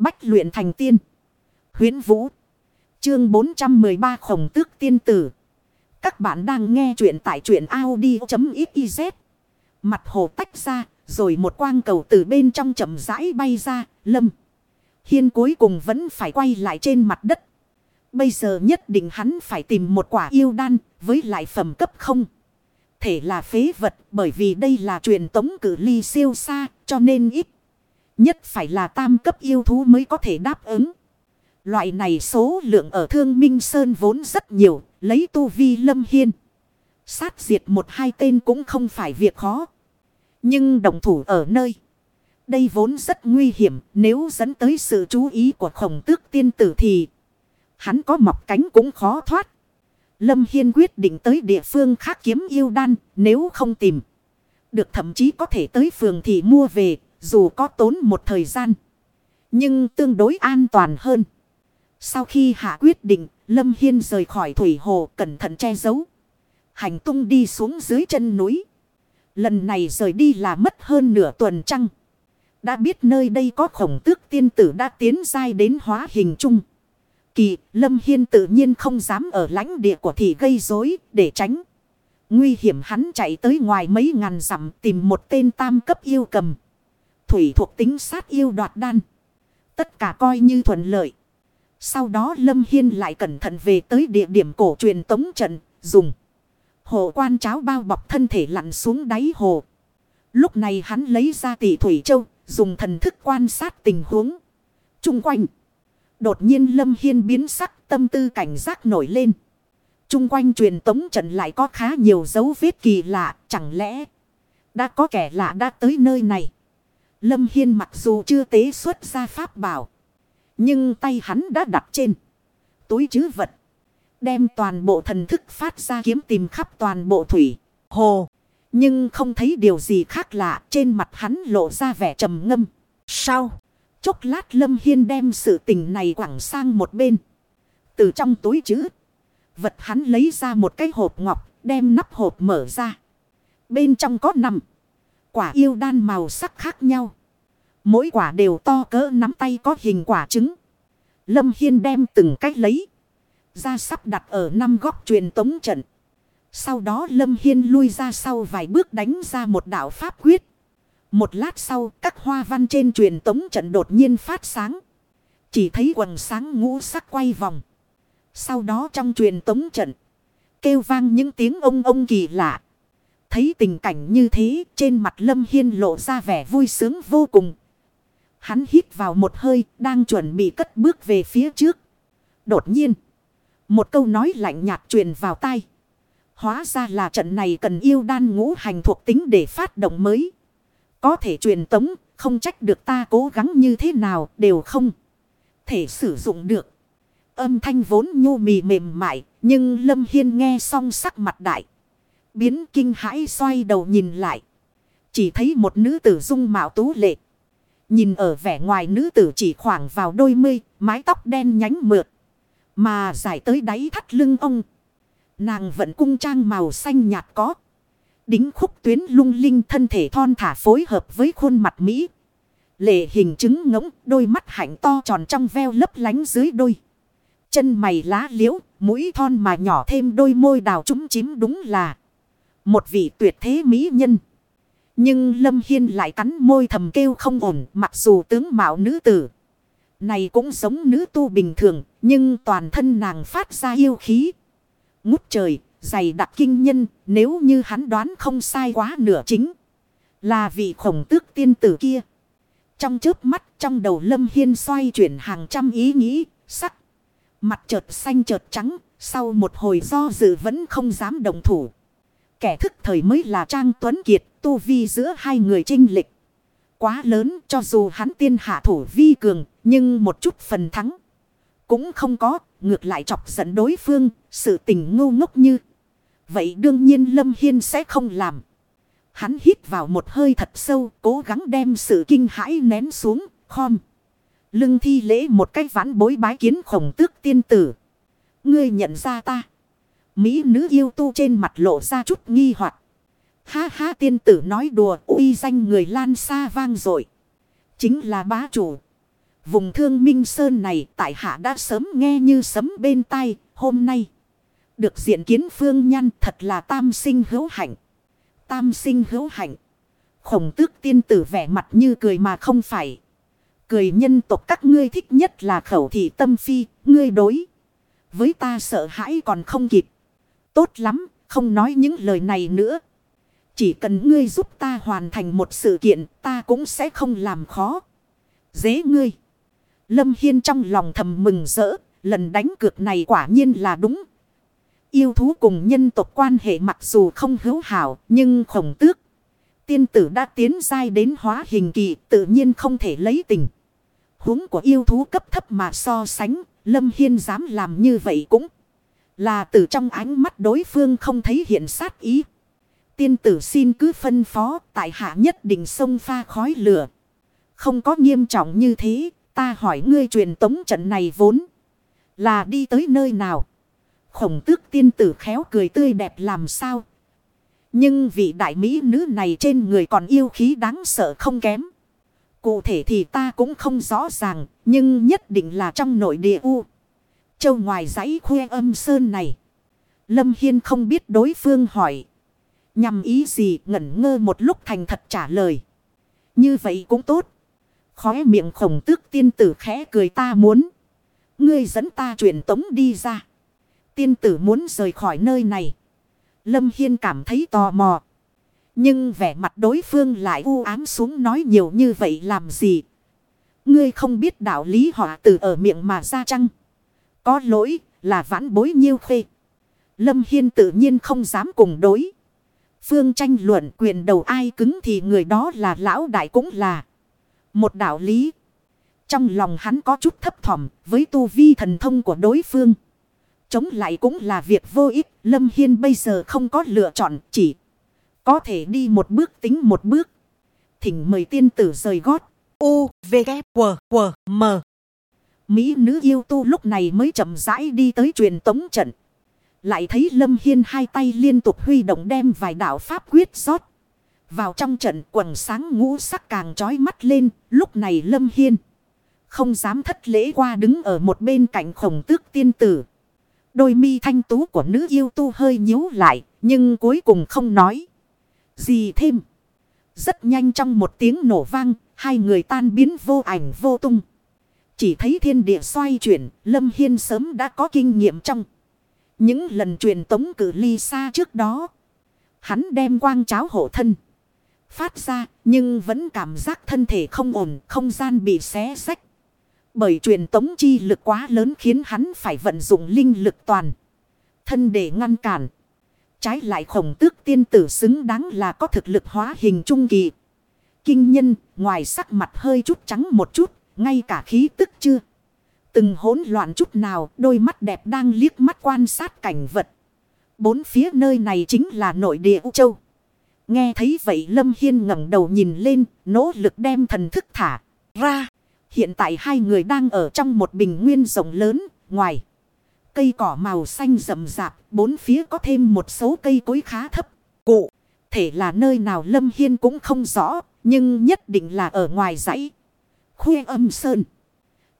Bách luyện thành tiên. Huyến Vũ. Chương 413 khổng tước tiên tử. Các bạn đang nghe truyện tại truyện Audi.xyz. Mặt hồ tách ra, rồi một quang cầu từ bên trong chậm rãi bay ra, lâm. Hiên cuối cùng vẫn phải quay lại trên mặt đất. Bây giờ nhất định hắn phải tìm một quả yêu đan với lại phẩm cấp không. Thể là phế vật bởi vì đây là truyền tống cử ly siêu xa cho nên ít. Nhất phải là tam cấp yêu thú mới có thể đáp ứng. Loại này số lượng ở Thương Minh Sơn vốn rất nhiều, lấy tu vi lâm hiên. Sát diệt một hai tên cũng không phải việc khó. Nhưng đồng thủ ở nơi. Đây vốn rất nguy hiểm, nếu dẫn tới sự chú ý của khổng tước tiên tử thì hắn có mọc cánh cũng khó thoát. Lâm Hiên quyết định tới địa phương khác kiếm yêu đan, nếu không tìm. Được thậm chí có thể tới phường thì mua về, dù có tốn một thời gian. Nhưng tương đối an toàn hơn. Sau khi hạ quyết định, Lâm Hiên rời khỏi thủy hồ cẩn thận che giấu. Hành tung đi xuống dưới chân núi. Lần này rời đi là mất hơn nửa tuần trăng. Đã biết nơi đây có khổng tước tiên tử đã tiến dai đến hóa hình chung. Kỳ, Lâm Hiên tự nhiên không dám ở lãnh địa của thị gây rối để tránh. Nguy hiểm hắn chạy tới ngoài mấy ngàn dặm tìm một tên tam cấp yêu cầm. Thủy thuộc tính sát yêu đoạt đan. Tất cả coi như thuận lợi. Sau đó Lâm Hiên lại cẩn thận về tới địa điểm cổ truyền tống trận, dùng. Hồ quan cháo bao bọc thân thể lặn xuống đáy hồ. Lúc này hắn lấy ra tỷ thủy châu, dùng thần thức quan sát tình huống. Trung quanh. Đột nhiên Lâm Hiên biến sắc tâm tư cảnh giác nổi lên. Trung quanh truyền tống trận lại có khá nhiều dấu vết kỳ lạ, chẳng lẽ đã có kẻ lạ đã tới nơi này. Lâm Hiên mặc dù chưa tế xuất ra pháp bảo. Nhưng tay hắn đã đặt trên túi chứ vật. Đem toàn bộ thần thức phát ra kiếm tìm khắp toàn bộ thủy, hồ. Nhưng không thấy điều gì khác lạ trên mặt hắn lộ ra vẻ trầm ngâm. Sao? Chốc lát Lâm Hiên đem sự tình này quẳng sang một bên. Từ trong túi chứ. Vật hắn lấy ra một cái hộp ngọc, đem nắp hộp mở ra. Bên trong có nằm. Quả yêu đan màu sắc khác nhau. Mỗi quả đều to cỡ nắm tay có hình quả trứng. Lâm Hiên đem từng cách lấy. Ra sắp đặt ở năm góc truyền tống trận. Sau đó Lâm Hiên lui ra sau vài bước đánh ra một đạo pháp quyết. Một lát sau, các hoa văn trên truyền tống trận đột nhiên phát sáng. Chỉ thấy quần sáng ngũ sắc quay vòng. Sau đó trong truyền tống trận. Kêu vang những tiếng ông ông kỳ lạ. Thấy tình cảnh như thế trên mặt Lâm Hiên lộ ra vẻ vui sướng vô cùng. Hắn hít vào một hơi đang chuẩn bị cất bước về phía trước. Đột nhiên. Một câu nói lạnh nhạt truyền vào tai. Hóa ra là trận này cần yêu đan ngũ hành thuộc tính để phát động mới. Có thể truyền tống, không trách được ta cố gắng như thế nào đều không. Thể sử dụng được. Âm thanh vốn nhu mì mềm mại, nhưng Lâm Hiên nghe xong sắc mặt đại. Biến kinh hãi xoay đầu nhìn lại. Chỉ thấy một nữ tử dung mạo tú lệ. Nhìn ở vẻ ngoài nữ tử chỉ khoảng vào đôi mươi, mái tóc đen nhánh mượt. Mà dài tới đáy thắt lưng ông. Nàng vẫn cung trang màu xanh nhạt có. Đính khúc tuyến lung linh thân thể thon thả phối hợp với khuôn mặt Mỹ. Lệ hình trứng ngỗng, đôi mắt hạnh to tròn trong veo lấp lánh dưới đôi. Chân mày lá liễu, mũi thon mà nhỏ thêm đôi môi đào trúng chím đúng là một vị tuyệt thế mỹ nhân. Nhưng Lâm Hiên lại cắn môi thầm kêu không ổn mặc dù tướng mạo nữ tử. Này cũng giống nữ tu bình thường, nhưng toàn thân nàng phát ra yêu khí. Ngút trời, dày đặc kinh nhân, nếu như hắn đoán không sai quá nửa chính. Là vị khổng tước tiên tử kia. Trong chớp mắt, trong đầu Lâm Hiên xoay chuyển hàng trăm ý nghĩ, sắc. Mặt chợt xanh chợt trắng, sau một hồi do dự vẫn không dám đồng thủ. Kẻ thức thời mới là Trang Tuấn Kiệt, tu vi giữa hai người trinh lịch. Quá lớn cho dù hắn tiên hạ thủ vi cường, nhưng một chút phần thắng. Cũng không có, ngược lại chọc giận đối phương, sự tình ngu ngốc như. Vậy đương nhiên Lâm Hiên sẽ không làm. Hắn hít vào một hơi thật sâu, cố gắng đem sự kinh hãi nén xuống, khom. Lưng thi lễ một cái vãn bối bái kiến khổng tước tiên tử. Ngươi nhận ra ta. Mỹ nữ yêu tu trên mặt lộ ra chút nghi hoặc Ha ha tiên tử nói đùa uy danh người lan xa vang rồi. Chính là bá chủ. Vùng thương minh sơn này tại hạ đã sớm nghe như sấm bên tai, hôm nay. Được diện kiến phương nhan thật là tam sinh hữu hạnh. Tam sinh hữu hạnh. Khổng tước tiên tử vẻ mặt như cười mà không phải. Cười nhân tộc các ngươi thích nhất là khẩu thị tâm phi, ngươi đối. Với ta sợ hãi còn không kịp. Tốt lắm, không nói những lời này nữa. Chỉ cần ngươi giúp ta hoàn thành một sự kiện, ta cũng sẽ không làm khó. Dễ ngươi. Lâm Hiên trong lòng thầm mừng rỡ, lần đánh cược này quả nhiên là đúng. Yêu thú cùng nhân tộc quan hệ mặc dù không hữu hảo, nhưng khổng tước. Tiên tử đã tiến dai đến hóa hình kỳ, tự nhiên không thể lấy tình. huống của yêu thú cấp thấp mà so sánh, Lâm Hiên dám làm như vậy cũng là từ trong ánh mắt đối phương không thấy hiện sát ý. Tiên tử xin cứ phân phó, tại hạ nhất định sông pha khói lửa. Không có nghiêm trọng như thế, ta hỏi ngươi truyền tống trận này vốn là đi tới nơi nào. Khổng tước tiên tử khéo cười tươi đẹp làm sao. Nhưng vị đại mỹ nữ này trên người còn yêu khí đáng sợ không kém. Cụ thể thì ta cũng không rõ ràng, nhưng nhất định là trong nội địa U. Châu ngoài dãy khuê âm sơn này. Lâm Hiên không biết đối phương hỏi. Nhằm ý gì ngẩn ngơ một lúc thành thật trả lời. Như vậy cũng tốt. Khóe miệng khổng tước tiên tử khẽ cười ta muốn. Ngươi dẫn ta truyền tống đi ra. Tiên tử muốn rời khỏi nơi này. Lâm Hiên cảm thấy tò mò. Nhưng vẻ mặt đối phương lại u ám xuống nói nhiều như vậy làm gì. Ngươi không biết đạo lý họ từ ở miệng mà ra chăng. Có lỗi là vãn bối nhiêu khê. Lâm Hiên tự nhiên không dám cùng đối. Phương tranh luận quyền đầu ai cứng thì người đó là lão đại cũng là. Một đạo lý. Trong lòng hắn có chút thấp thỏm với tu vi thần thông của đối phương. Chống lại cũng là việc vô ích. Lâm Hiên bây giờ không có lựa chọn chỉ. Có thể đi một bước tính một bước. Thỉnh mời tiên tử rời gót. U, V, K, W, W, M. Mỹ nữ yêu tu lúc này mới chậm rãi đi tới truyền tống trận. Lại thấy Lâm Hiên hai tay liên tục huy động đem vài đạo pháp quyết rót. Vào trong trận quần sáng ngũ sắc càng trói mắt lên, lúc này Lâm Hiên. Không dám thất lễ qua đứng ở một bên cạnh khổng tước tiên tử. Đôi mi thanh tú của nữ yêu tu hơi nhíu lại, nhưng cuối cùng không nói. Gì thêm. Rất nhanh trong một tiếng nổ vang, hai người tan biến vô ảnh vô tung. Chỉ thấy thiên địa xoay chuyển, Lâm Hiên sớm đã có kinh nghiệm trong. Những lần truyền tống cử ly xa trước đó. Hắn đem quang cháo hộ thân. Phát ra, nhưng vẫn cảm giác thân thể không ổn, không gian bị xé sách. Bởi truyền tống chi lực quá lớn khiến hắn phải vận dụng linh lực toàn. Thân để ngăn cản. Trái lại khổng tước tiên tử xứng đáng là có thực lực hóa hình trung kỳ. Kinh nhân, ngoài sắc mặt hơi chút trắng một chút, ngay cả khí tức chưa. Từng hỗn loạn chút nào, đôi mắt đẹp đang liếc mắt quan sát cảnh vật. Bốn phía nơi này chính là nội địa U Châu. Nghe thấy vậy Lâm Hiên ngẩng đầu nhìn lên, nỗ lực đem thần thức thả ra. Hiện tại hai người đang ở trong một bình nguyên rộng lớn, ngoài. Cây cỏ màu xanh rậm rạp, bốn phía có thêm một số cây cối khá thấp. Cụ, thể là nơi nào Lâm Hiên cũng không rõ, nhưng nhất định là ở ngoài dãy. Khuê âm sơn.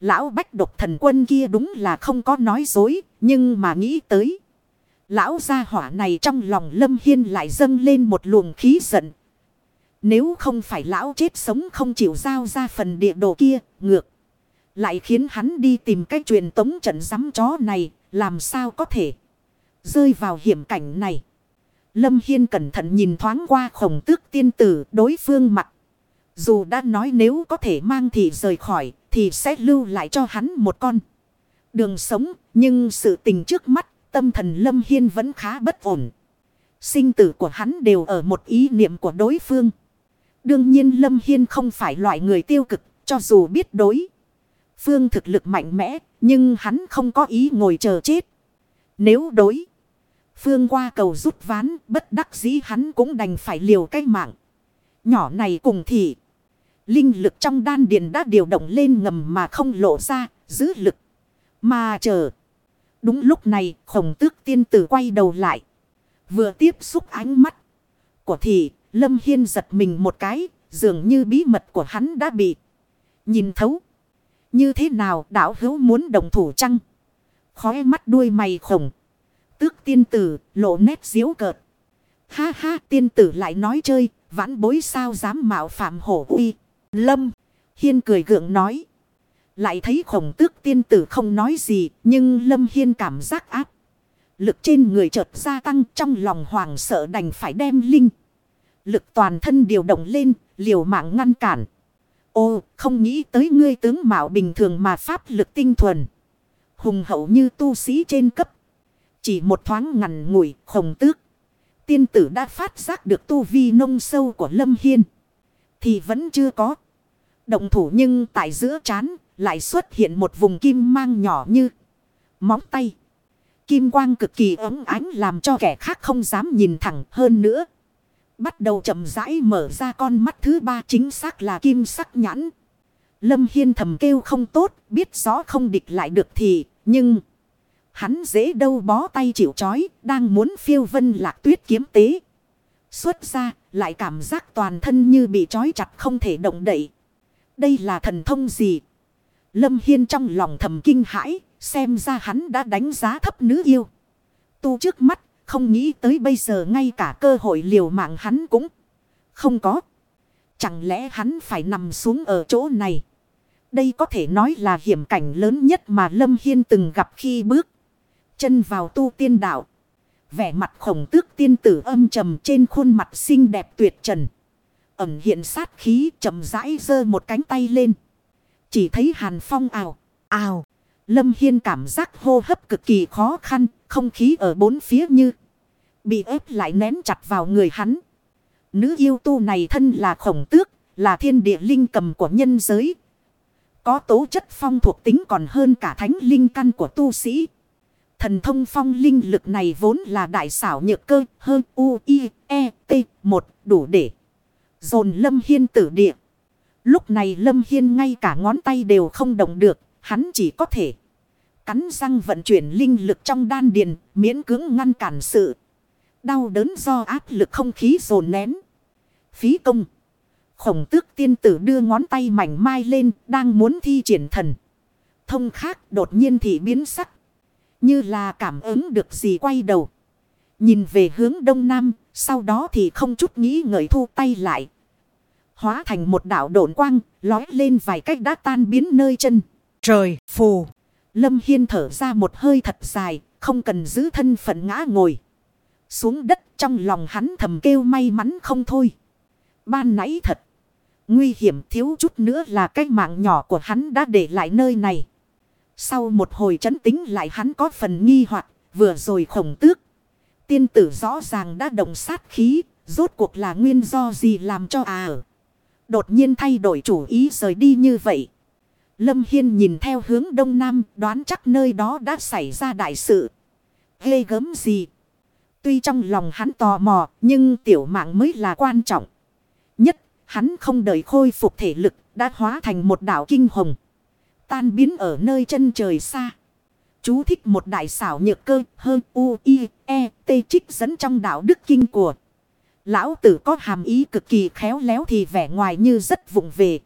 Lão bách độc thần quân kia đúng là không có nói dối, nhưng mà nghĩ tới. Lão gia hỏa này trong lòng Lâm Hiên lại dâng lên một luồng khí giận. Nếu không phải lão chết sống không chịu giao ra phần địa đồ kia, ngược. Lại khiến hắn đi tìm cách truyền tống trận giám chó này, làm sao có thể rơi vào hiểm cảnh này. Lâm Hiên cẩn thận nhìn thoáng qua khổng tước tiên tử đối phương mặt. Dù đã nói nếu có thể mang thì rời khỏi, thì sẽ lưu lại cho hắn một con. Đường sống, nhưng sự tình trước mắt, tâm thần Lâm Hiên vẫn khá bất ổn. Sinh tử của hắn đều ở một ý niệm của đối phương. Đương nhiên Lâm Hiên không phải loại người tiêu cực, cho dù biết đối. Phương thực lực mạnh mẽ, nhưng hắn không có ý ngồi chờ chết. Nếu đối. Phương qua cầu rút ván, bất đắc dĩ hắn cũng đành phải liều cái mạng. Nhỏ này cùng thì. Linh lực trong đan điền đã điều động lên ngầm mà không lộ ra, giữ lực. Mà chờ. Đúng lúc này, khổng tước tiên tử quay đầu lại. Vừa tiếp xúc ánh mắt của thị, Lâm Hiên giật mình một cái, dường như bí mật của hắn đã bị nhìn thấu. Như thế nào đảo hữu muốn đồng thủ chăng? Khóe mắt đuôi mày khổng. Tước tiên tử lộ nét diễu cợt. Ha ha tiên tử lại nói chơi. Vãn bối sao dám mạo phạm hổ uy. Lâm. Hiên cười gượng nói. Lại thấy khổng tước tiên tử không nói gì. Nhưng Lâm Hiên cảm giác áp. Lực trên người chợt gia tăng trong lòng hoàng sợ đành phải đem linh. Lực toàn thân điều động lên, liều mạng ngăn cản. Ô, không nghĩ tới ngươi tướng mạo bình thường mà pháp lực tinh thuần. Hùng hậu như tu sĩ trên cấp. Chỉ một thoáng ngằn ngủi, khổng tước. Tiên tử đã phát giác được tu vi nông sâu của Lâm Hiên. Thì vẫn chưa có. Động thủ nhưng tại giữa chán lại xuất hiện một vùng kim mang nhỏ như móng tay. Kim quang cực kỳ ấm ánh làm cho kẻ khác không dám nhìn thẳng hơn nữa. Bắt đầu chậm rãi mở ra con mắt thứ ba chính xác là kim sắc nhãn. Lâm Hiên thầm kêu không tốt, biết rõ không địch lại được thì, nhưng... Hắn dễ đâu bó tay chịu chói, đang muốn phiêu vân lạc tuyết kiếm tế. Xuất ra, lại cảm giác toàn thân như bị chói chặt không thể động đậy. Đây là thần thông gì? Lâm Hiên trong lòng thầm kinh hãi, xem ra hắn đã đánh giá thấp nữ yêu. Tu trước mắt, không nghĩ tới bây giờ ngay cả cơ hội liều mạng hắn cũng không có. Chẳng lẽ hắn phải nằm xuống ở chỗ này? Đây có thể nói là hiểm cảnh lớn nhất mà Lâm Hiên từng gặp khi bước chân vào tu tiên đạo. Vẻ mặt khổng tước tiên tử âm trầm trên khuôn mặt xinh đẹp tuyệt trần. Ẩm hiện sát khí chậm rãi giơ một cánh tay lên. Chỉ thấy hàn phong ào, ào. Lâm Hiên cảm giác hô hấp cực kỳ khó khăn, không khí ở bốn phía như bị ép lại nén chặt vào người hắn. Nữ yêu tu này thân là khổng tước, là thiên địa linh cầm của nhân giới. Có tố chất phong thuộc tính còn hơn cả thánh linh căn của tu sĩ. Thần thông phong linh lực này vốn là đại xảo nhược cơ hơn U, I, E, T, một đủ để dồn Lâm Hiên tử địa. Lúc này Lâm Hiên ngay cả ngón tay đều không động được, hắn chỉ có thể cắn răng vận chuyển linh lực trong đan điền, miễn cưỡng ngăn cản sự đau đớn do áp lực không khí dồn nén. Phí công. Khổng tước tiên tử đưa ngón tay mảnh mai lên, đang muốn thi triển thần. Thông khác đột nhiên thì biến sắc. Như là cảm ứng được gì quay đầu. Nhìn về hướng đông nam, sau đó thì không chút nghĩ ngợi thu tay lại. Hóa thành một đảo độn quang, lói lên vài cách đã tan biến nơi chân. Trời, phù. Lâm Hiên thở ra một hơi thật dài, không cần giữ thân phận ngã ngồi. Xuống đất trong lòng hắn thầm kêu may mắn không thôi. Ban nãy thật. Nguy hiểm thiếu chút nữa là cái mạng nhỏ của hắn đã để lại nơi này. Sau một hồi chấn tính lại hắn có phần nghi hoặc vừa rồi khổng tước. Tiên tử rõ ràng đã động sát khí, rốt cuộc là nguyên do gì làm cho à Đột nhiên thay đổi chủ ý rời đi như vậy. Lâm Hiên nhìn theo hướng đông nam đoán chắc nơi đó đã xảy ra đại sự. Ghê gớm gì? Tuy trong lòng hắn tò mò nhưng tiểu mạng mới là quan trọng. Nhất hắn không đợi khôi phục thể lực đã hóa thành một đảo kinh hồng. Tan biến ở nơi chân trời xa. Chú thích một đại xảo nhược cơ hơn u, i e t trích dẫn trong đạo đức kinh của. Lão tử có hàm ý cực kỳ khéo léo thì vẻ ngoài như rất vụng về.